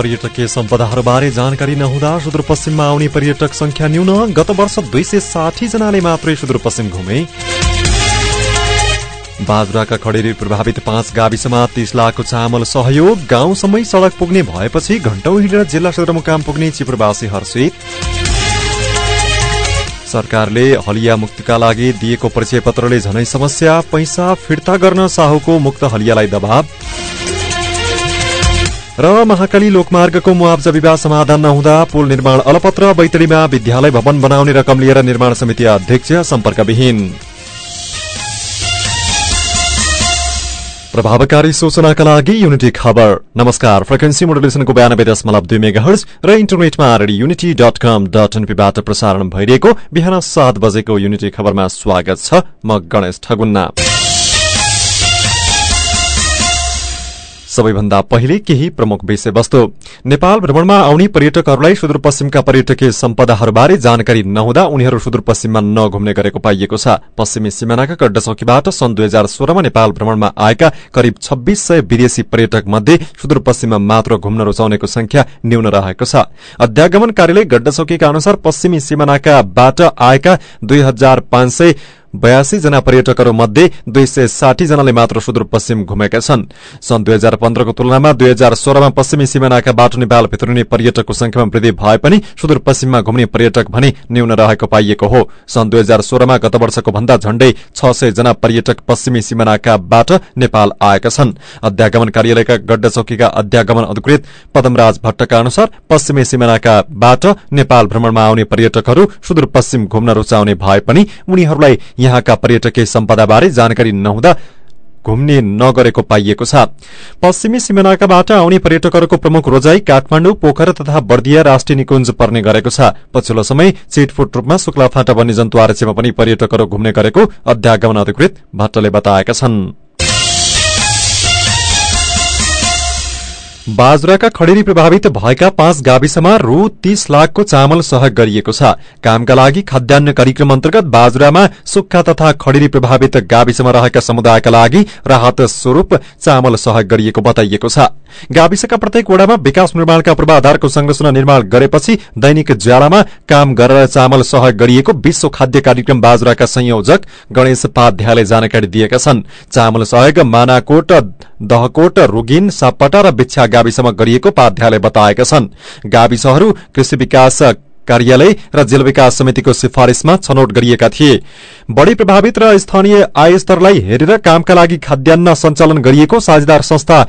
पर्यटकीय सम्पदाहरूबारे जानकारी नहुँदा सुदूरपश्चिममा आउने पर्यटक संख्या न्यून। गत वर्ष दुई सय साठी जनाले मात्रै सुदूरपश्चिम घुमे। बाजुराका खडेरी प्रभावित पाँच गाविसमा तीस लाखको चामल सहयोग। गाउँसम्मै सड़क पुग्ने भएपछि घण्टौं हिँडेर जिल्ला सदरमुकाम पुग्ने चिपुरवासी हर्षित सरकारले हलिया मुक्तिका लागि दिएको परिचय पत्रले झनै समस्या। पैसा फिर्ता गर्न साहुको मुक्त हलियालाई दबाव। र महाकाली लोकमार्गको मुआवजा विवाद समाधान नहुँदा पुल निर्माण अलपत्र बैतडीमा विद्यालय भवन बनाउने रकम लिएर निर्माण समिति अध्यक्ष सम्पर्कविहीन। प्रभावकारी सूचनाका लागि युनिटी खबर। नमस्कार फ्रिक्वेन्सी मोडुलेसनको बयानब्बे दशमलव दुई मेगा हर्ज र इन्टरनेटमा Radio Unity dot com dot एनपीबाट प्रसारण भइरहेको बिहान सात बजेको युनिटी खबरमा स्वागत छ म गणेश ठगुन्ना। सबैभन्दा पहिले केही प्रमुख विषयवस्तु। नेपाल भ्रमणमा आउने पर्यटकहरूलाई सुदूरपश्चिमका पर्यटकीय सम्पदाहरूबारे जानकारी नहुँदा उनीहरू सुदूरपश्चिममा नघुम्ने गरेको पाइएको छ। पश्चिमी सिमानाका गड्डचौकीबाट सन् दुई हजार सोह्रमा नेपाल भ्रमणमा आएका करिब छब्बीस सय विदेशी पर्यटक मध्ये सुदूरपश्चिममा मात्र घुम्न रुचाउनेको संख्या न्यून रहेको छ। अध्यागमन कार्यालय गड्डचौकीका अनुसार पश्चिमी सिमानाकाबाट आएका दुई हजार पाँच सय बयासी जना पर्यटकहरू मध्ये दुई सय साठी जनाले मात्र सुदूरपश्चिम घुमेका छन्। सन् दुई हजार पन्ध्रको तुलनामा दुई हजार सोह्रमा पश्चिमी सिमानाका बाटो नेपाल भित्रिने पर्यटकको संख्यामा वृद्धि भए पनि सुदूरपश्चिममा घुम्ने पर्यटक भने न्यून रहेको पाइएको हो। सन् दुई हजार सोह्रमा गत वर्षको भन्दा झण्डै छ सय जना पर्यटक पश्चिमी सिमानाकाबाट नेपाल आएका छन्। अध्यागमन कार्यालयका गड्डा चौकीका अध्यागमन अधिकृत पदमराज भट्टका अनुसार पश्चिमी सिमानाकाबाट नेपाल भ्रमणमा आउने पर्यटकहरू सुदूरपश्चिम घुम्न रुचाउने भए पनि उनीहरूलाई यहाँका पर्यटकीय सम्पदाबारे जानकारी नहुँदा घुम्ने नगरेको पाइएको छ। पश्चिमी सिमानाकाबाट आउने पर्यटकहरूको प्रमुख रोजाई काठमाडौँ पोखरा तथा बर्दिया राष्ट्रिय निकुञ्ज पर्ने गरेको छ। पछिल्लो समय चिटफुट रूपमा शुक्लाफाटा वन्यजन्तु आरक्षमा पनि पर्यटकहरू घुम्ने गरेको अध्यागमन अधिकृत भट्टले बताएका छन्। बाजुराका खडेरी प्रभावित भएका पाँच गाविसमा रु तीस लाखको चामल सहयोग गरिएको छ। कामका लागि खाद्यान्न कार्यक्रम अन्तर्गत बाजुरामा सुक्खा तथा खडेरी प्रभावित गाविसमा रहेका समुदायका लागि राहत स्वरूप चामल सहयोग गरिएको बताइएको छ। गाविसका प्रत्येक वडामा विकास निर्माणका पूर्वाधारको संरचना निर्माण गरेपछि दैनिक ज्यालामा काम गरेर चामल सहयोग गरिएको विश्व खाद्य कार्यक्रम बाजुराका संयोजक गणेश पाध्यायले जानकारी दिएका छन्। चामल सहयोग मानाकोट दहकोट रुगिन सापटा र बिच्छा गाविसमा गरिएको पाध्यायले बताएका छन्। गाविसहरू कृषि विकास कार्यालय र जेल विकास समितिको सिफारिशमा छनौट गरिएका थिए। बढ़ी प्रभावित र स्थानीय आय स्तरलाई हेरेर कामका लागि खाद्यान्न सञ्चालन गरिएको साझेदार संस्था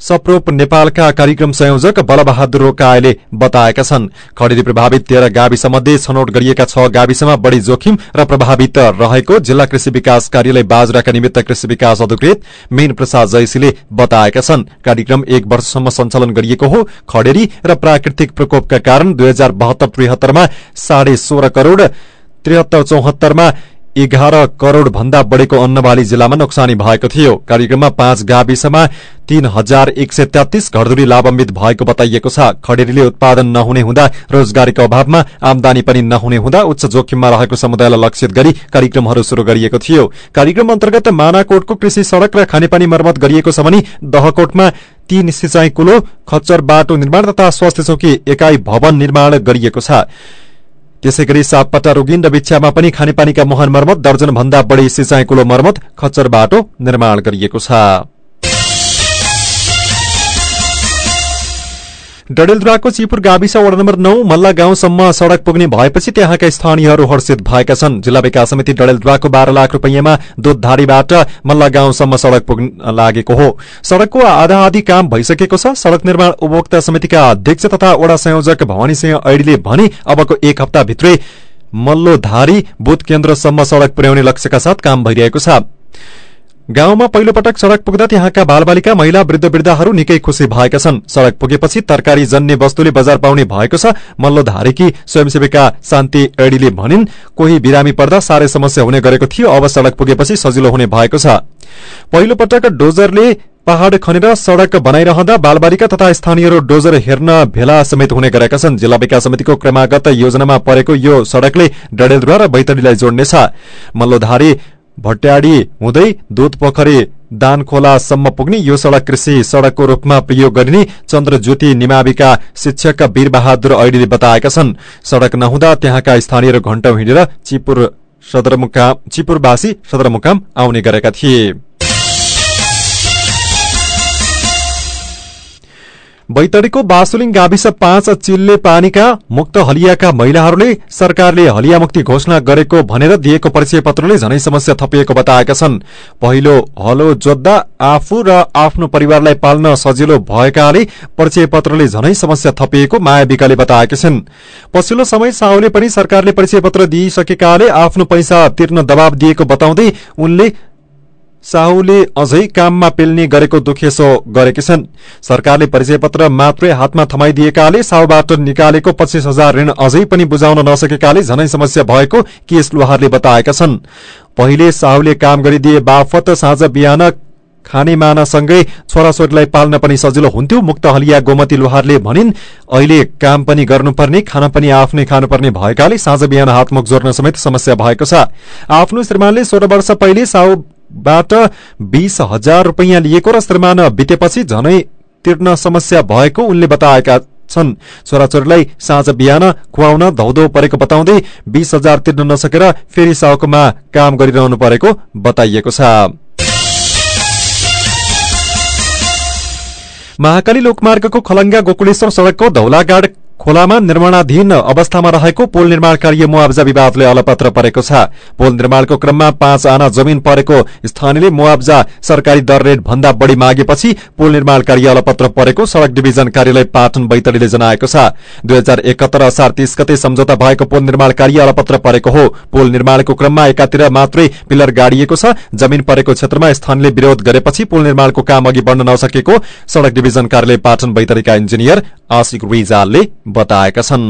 सप्रोप नेपालका कार्यक्रम संयोजक बलबहादुर रोकायले बताएका छन्। खडेरी प्रभावित तेह्र गाविस मध्ये छनौट गरिएका छ गाविसमा बढ़ी जोखिम र प्रभावित रहेको जिल्ला कृषि विकास कार्यालय बाजुराका निमित्त कृषि विकास अधिकृत मेन प्रसाद जयसीले बताएका छन्। कार्यक्रम एक वर्षसम्म सञ्चालन गरिएको हो। खडेरी र प्राकृतिक प्रकोपका कारण दुई हजार बहत्तर त्रिहत्तरमा साढे सोह्र करोड़ त्रिहत्तर चौहत्तरमा एघार करोड़ भन्दा बढ़ेको अन्नबाली जिल्लामा नोक्सानी भएको थियो। कार्यक्रममा पाँच गाविसमा तीन हजार एक सय तेत्तीस घरधुरी लाभान्वित भएको बताइएको छ। खडेरीले उत्पादन नहुने हुँदा रोजगारीको अभावमा आमदानी पनि नहुने हुँदा उच्च जोखिममा रहेको समुदायलाई लक्षित गरी कार्यक्रमहरू शुरू गरिएको थियो। कार्यक्रम अन्तर्गत मानाकोटको कृषि सड़क र खानेपानी मर्मत गरिएको छ भने दहकोटमा तीन सिंचाई कुलो खच्चर बाटो निर्माण तथा स्वास्थ्य चौकी एकाई भवन निर्माण गरिएको छ। त्यसै गरी सापपट्टा रोगिन र बिच्छामा पनि खानेपानीका मुहान मर्मत दर्जन भन्दा बढ़ी कुलो मर्मत खच्चर बाटो निर्माण गरिएको छ। डडेलधुराको चिपुर गाविस वडा नम्बर नौ मल्ला गाउँसम्म सड़क पुग्ने भएपछि त्यहाँका स्थानीयहरू हर्षित भएका छन्। जिल्ला विकास समिति डडेलधुराको बाह्र लाख रुपियाँमा दुधधारीबाट मल्ला गाउँसम्म सड़क पुग्न लागेको हो। सड़कको आधा आधी काम भइसकेको छ। सड़क निर्माण उपभोक्ता समितिका अध्यक्ष तथा वडा संयोजक भवानी सिंह ऐडीले भने अबको एक हप्ताभित्रै मल्लोधारी बुथ केन्द्रसम्म सड़क पुर्याउने लक्ष्यका साथ काम भइरहेको छ। गाउँमा पहिलो पटक सड़क पुग्दा त्यहाँका बालबालिका महिला वृद्ध वृद्धाहरू निकै खुशी भएका छन्। सड़क पुगेपछि तरकारी जन्ने वस्तुले बजार पाउने भएको छ। मल्लोधारेकी स्वयंसेविका शान्ति एडीले भनिन् कोही बिरामी पर्दा साह्रै समस्या हुने गरेको थियो अब सड़क पुगेपछि सजिलो हुने भएको छ। पहिलो पटक डोजरले पहाड़ खनेर सड़क बनाइरहँदा बालबालिका तथा स्थानीयहरू डोजर हेर्न भेला समेत हुने गरेका छन्। जिल्ला विकास समितिको क्रमागत योजनामा परेको यो सड़कले डडेलधुरा र बैतडीलाई जोड्नेछ। मल्लोधारी भट्याडी हुँदै दुध पोखरी दानखोलासम्म पुग्ने यो सड़क कृषि सड़कको रूपमा प्रयोग गरिने चन्द्रज्योति निमाविका शिक्षक वीरबहादुर ऐडीले बताएका छन्। सड़क नहुँदा त्यहाँका स्थानीयहरू घण्टौं हिँडेर चिपुर सदरमुकाम चिपुरवासी सदरमुकाम आउने गरेका थिए। बैतडीको बासुलिङ गाविस पाँच चिल्ले पानीका मुक्त हलियाका महिलाहरूले सरकारले हलिया मुक्ति घोषणा गरेको भनेर दिएको परिचय पत्रले झनै समस्या थपिएको बताएका छन्। पहिलो हलो जोत्दा आफू र आफ्नो परिवारलाई पाल्न सजिलो भएकाले परिचय पत्रले झनै समस्या थपिएको माया बताएका छन्। पछिल्लो समय साहुले पनि सरकारले परिचय पत्र दिइसकेकाले आफ्नो पैसा तिर्न दबाव दिएको बताउँदै उनले साहुले अझै काममा पेल्ने गरेको दुखेसो गरेकी छन्। सरकारले परिचय पत्र मात्रै हातमा थमाइदिएकाले साहुबाट निकालेको पच्चीस हजार ऋण अझै पनि बुझाउन नसकेकाले झनै समस्या भएको केस लुहारले बताएका छन्। पहिले साहुले काम गरिदिए बापत साँझ बिहान खाने मानासँगै छोराछोरीलाई पाल्न पनि सजिलो हुन्थ्यो मुक्त हलिया गोमती लोहारले भनिन् अहिले काम पनि गर्नुपर्ने खाना पनि आफ्नै खानुपर्ने भएकाले साँझ बिहान हातमुख जोड्न समेत समस्या भएको छ। आफ्नो श्रीमानले सोह्र वर्ष पहिले साहु बाट बीस हजार रूपियाँ लिएको र श्रीमान बितेपछि झनै तिर्न समस्या भएको उनले बताएका छन्। छोराछोरीलाई साँझ बिहान खुवाउन धौधौ परेको बताउँदै बीस हजार तिर्न नसकेर फेरि साउकोमा काम गरिरहनु परेको बताइएको छ। महाकाली लोकमार्गको खलंगा गोकुलेश्वर सड़कको धौलागाड खोलामा निर्माणाधीन अवस्थामा रहेको पुल निर्माण कार्य मुआवजा विवादले अलपत्र परेको छ। पुल निर्माणको क्रममा पाँच आना जमिन परेको स्थानीयले मुआवजा सरकारी दर रेट भन्दा बढ़ी मागेपछि पुल निर्माण कार्य अलपत्र परेको सड़क डिभिजन कार्यालय पाटन बैतडीले जनाएको छ। दुई हजार एकहत्तर असार तीस गते सम्झौता भएको पुल निर्माण कार्य अलपत्र परेको हो। पुल निर्माणको क्रममा एकातिर मात्रै पिलर गाडिएको छ। जमिन परेको क्षेत्रमा स्थानीयले विरोध गरेपछि पुल निर्माणको काम अघि बढ़न नसकेको सड़क डिभिजन कार्यालय पाटन बैतडीका इन्जिनियर आशिक रिजालले बताएका छन्।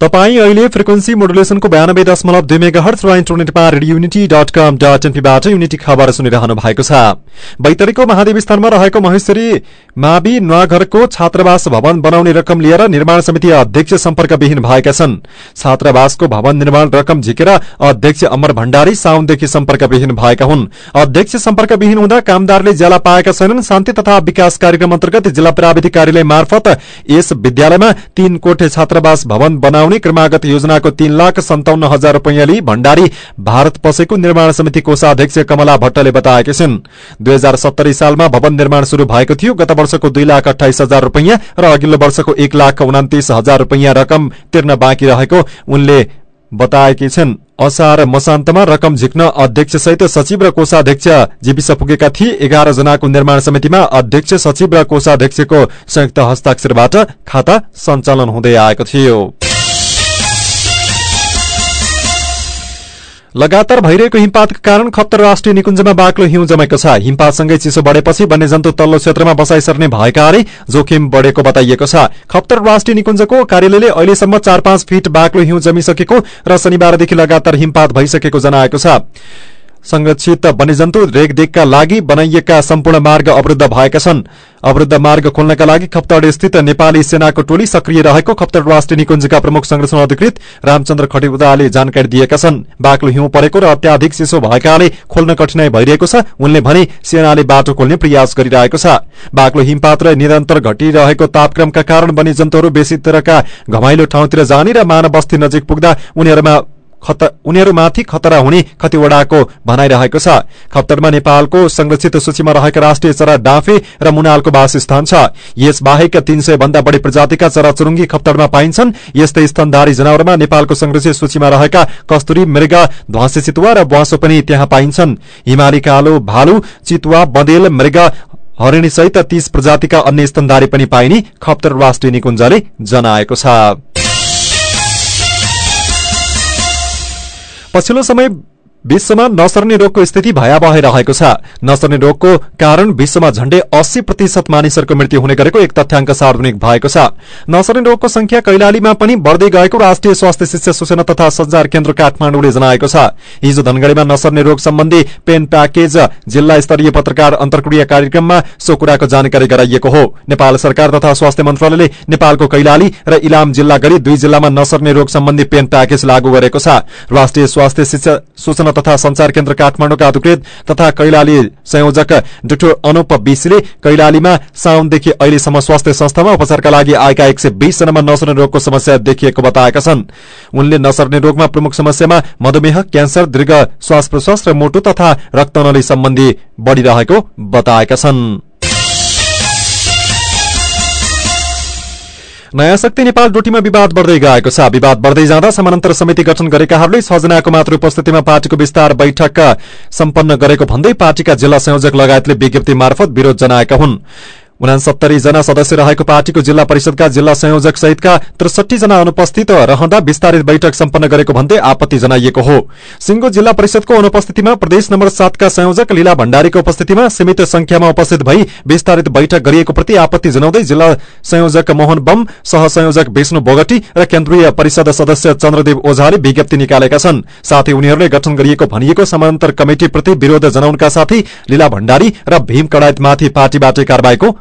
तपाई अहिले फ्रिक्वेन्सी मोडुलेसनको बयानब्बे दशमलव दुई मेगा हर्च र इन्टरनेटमा Radio Unity dot com dot एनपीबाट unity खबर सुनिरहनु भएको छ। बैतडीको महादेवी स्थानमा रहेको महेश्वरी मावि नुवाघरको छात्रावास भवन बनाउने रकम लिएर निर्माण समिति अध्यक्ष सम्पर्कविहीन भएका छन्। छात्रावासको भवन निर्माण रकम झिकेर अध्यक्ष अमर भण्डारी साउनदेखि सम्पर्कविहीन भएका हुन्। अध्यक्ष सम्पर्कविहीन हुँदा कामदारले ज्याला पाएका छैनन्। शान्ति तथा विकास कार्यक्रम अन्तर्गत जिल्ला प्राविधिक कार्यालय मार्फत यस विद्यालयमा तीन कोठे छात्रावास भवन बनाउने क्रमागत योजनाको तीन लाख सन्ताउन्न हजार रूपियाँ लिई भण्डारी भारत पसेको निर्माण समिति कोषाध्यक्ष कमला भट्टले बताएकी छिन्। दुई सालमा भवन निर्माण शुरू भएको थियो। गत वर्षको दुई लाख अठाइस हजार रूपियाँ र अघिल्लो वर्षको एक लाख उन्तिस हजार रूपियाँ रकम तिर्न बाँकी रहेको उनले बताएकी छिन्। असार मसान्तमा रकम झिक्न अध्यक्ष सहित सचिव र कोषाध्यक्ष जीविस पुगेका थिए। एघार जनाको निर्माण समितिमा अध्यक्ष सचिव र कोषाध्यक्षको संयुक्त हस्ताक्षरबाट खाता सञ्चालन हुँदै आएको थियो। लगातार भइरहेको हिमपातका कारण खप्तर राष्ट्रिय निकुञ्जमा बाक्लो हिउँ जमेको छ। हिमपातसँगै चिसो बढ़ेपछि वन्यजन्तु तल्लो क्षेत्रमा बसाई सर्ने भएकाले जोखिम बढ़ेको बताइएको छ। खप्तर राष्ट्रिय निकुञ्जको कार्यालयले अहिलेसम्म चार पाँच फिट बाक्लो हिउँ जमिसकेको र शनिबारदेखि लगातार हिमपात भइसकेको जनाएको छ। संरक्षित वन्यजन्तु रेखदेखका लागि बनाइएका सम्पूर्ण मार्ग अवरूद्ध भएका छन्। अवरूद्ध मार्ग खोल्नका लागि खप्तड स्थित नेपाली सेनाको टोली सक्रिय रहेको खप्तड राष्ट्रिय निकुञ्जका प्रमुख संरक्षण अधिकृत रामचन्द्र खटिवदाले जानकारी दिएका छन्। बाक्लो हिउँ परेको र अत्याधिक चिसो भएकाले खोल्न कठिनाई भइरहेको छ। उनले भने सेनाले बाटो खोल्ने प्रयास गरिरहेको छ। बाक्लो हिमपात र निरन्तर घटिरहेको तापक्रमका कारण वन्यजन्तुहरू बेसीतिरका घमाइलो ठाउँतिर जाने र मानव बस्ती नजिक पुग्दा उनीहरूमा उनीहरूमाथि खतरा हुने खतिवड़ाको भनाइरहेको छ। खप्तरमा नेपालको संरक्षित सूचीमा रहेका राष्ट्रिय चरा डाँफे र मुनालको वासस्थान छ। यस बाहेक तीन सय भन्दा बढ़ी प्रजातिका चराचुरुङ्गी खप्तरमा पाइन्छन्। यस्तै स्तनधारी जनावरमा नेपालको संरक्षित सूचीमा रहेका कस्तुरी मृग ध्वासे चितुवा र ब्वासो पनि त्यहाँ पाइन्छन्। हिमाली कालो भालु चितुवा बँदेल मृग हरिणी सहित तीस प्रजातिका अन्य स्तनधारी पनि पाइने खप्तर राष्ट्रिय निकुञ्जले जनाएको छ। पछिल्लो समय विश्वमा नसर्ने रोगको स्थिति भयावह रहेको छ। नसर्ने रोगको कारण विश्वमा झण्डै अस्सी प्रतिशत मानिसहरूको मृत्यु हुने गरेको एक तथ्याङ्क सार्वजनिक भएको छ। नसर्ने रोगको संख्या कैलालीमा पनि बढ़दै गएको राष्ट्रिय स्वास्थ्य शिक्षा सूचना तथा संचार केन्द्र काठमाडौँले जनाएको छ। हिजो धनगढ़ीमा नसर्ने रोग सम्बन्धी पेन प्याकेज जिल्ला स्तरीय पत्रकार अन्तर्क्रिया कार्यक्रममा सो कुराको जानकारी गराइएको हो। नेपाल सरकार तथा स्वास्थ्य मन्त्रालयले नेपालको कैलाली र इलाम जिल्ला गरी दुई जिल्लामा नसर्ने रोग सम्बन्धी पेन प्याकेज लागू गरेको छ। राष्ट्रिय स्वास्थ्य शिक्षा सूचना तथा संचार केन्द्र काठमाडौँका अधिकृत तथा कैलाली संयोजक डाक्टर अनुप विशीले कैलालीमा साउनदेखि अहिलेसम्म स्वास्थ्य संस्थामा उपचारका लागि आएका एक सय नसर्ने रोगको समस्या देखिएको बताएका छन्। उनले नसर्ने रोगमा प्रमुख समस्यामा मधुमेह क्यान्सर दीर्घ श्वास प्रश्वास र मोटु तथा रक्तनली सम्बन्धी बढ़िरहेको बताएका छन्। नयाँ शक्ति नेपाल डोटीमा विवाद बढ़दै गएको छ। विवाद बढ़दै जाँदा समानान्तर समिति गठन गरेकाहरूले छजनाको मात्र उपस्थितिमा पार्टीको विस्तार बैठक सम्पन्न गरेको भन्दै पार्टीका जिल्ला संयोजक लगायतले विज्ञप्ति मार्फत विरोध जनाएका हुन्। उनासत्तरी जना सदस्य रहेको पार्टीको जिल्ला परिषदका जिल्ला संयोजक सहितका त्रिसठी जना अनुपस्थित रहँदा विस्तारित बैठक सम्पन्न गरेको भन्दै आपत्ति जनाइएको हो। सिंगो जिल्ला परिषदको अनुपस्थितिमा प्रदेश नम्बर सातका संयोजक लीला भण्डारीको उपस्थितिमा सीमित संख्यामा उपस्थित भई विस्तारित बैठक गरिएको प्रति आपत्ति जनाउँदै जिल्ला संयोजक मोहन बम सहसंयोजक विष्णु बोगटी र केन्द्रीय परिषद सदस्य चन्द्रदेव ओझाले विज्ञप्ति निकालेका छन्। साथै उनीहरूले गठन गरिएको भनिएको समानान्तर कमिटिप्रति विरोध जनाउनका साथै लीला भण्डारी र भीम कडायतमाथि पार्टीबाटै कार्यवाहीको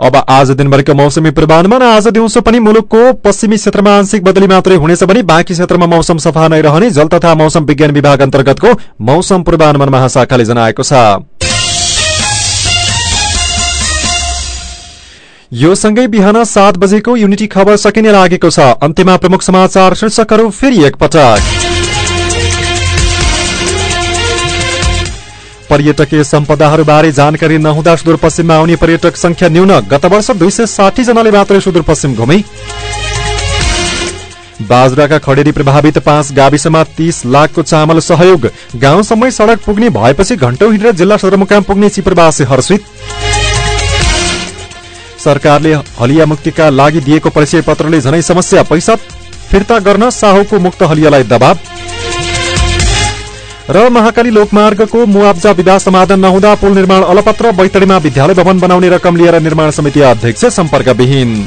अब आज दिनभरिको मौसमी पूर्वानुमान। आज दिउँसो पनि मुलुकको पश्चिमी क्षेत्रमा आंशिक बदली मात्रै हुनेछ भने बाँकी क्षेत्रमा मौसम सफा नै रहने जल तथा मौसम विज्ञान विभाग अन्तर्गतको मौसम पूर्वानुमान महाशाखाले जनाएको छ। यो सँगै बिहान सात बजेको युनिटी खबर सकिने लागेको छ। अन्त्यमा प्रमुख समाचार शीर्षकहरू फेरि एकपटक। पर्यटकीय सम्पदाहरूबारे जानकारी नहुँदा सुदूरपश्चिममा आउने पर्यटक संख्या न्यून। गत वर्ष दुई सय साठी जनाले मात्रै सुदूरपश्चिम घुमे। बाजुराका खडेरी प्रभावित पाँच गाविसमा तीस लाखको चामल सहयोग। गाउँसम्मै सड़क पुग्ने भएपछि घण्टौ हिँडेर जिल्ला सदरमुकाम पुग्ने चिप्रवासी हर्षित। सरकारले हलिया मुक्तिका लागि दिएको परिचय पत्रले झनै समस्या पैसा फिर्ता गर्न साहुको मुक्त हलियालाई दबाव। र महाकाली लोकमार्गको मुआब्जा विधा समाधान नहुँदा पुल निर्माण अलपत्र बैतडीमा विद्यालय भवन बनाउने रकम लिएर निर्माण समिति अध्यक्ष सम्पर्कविहीन।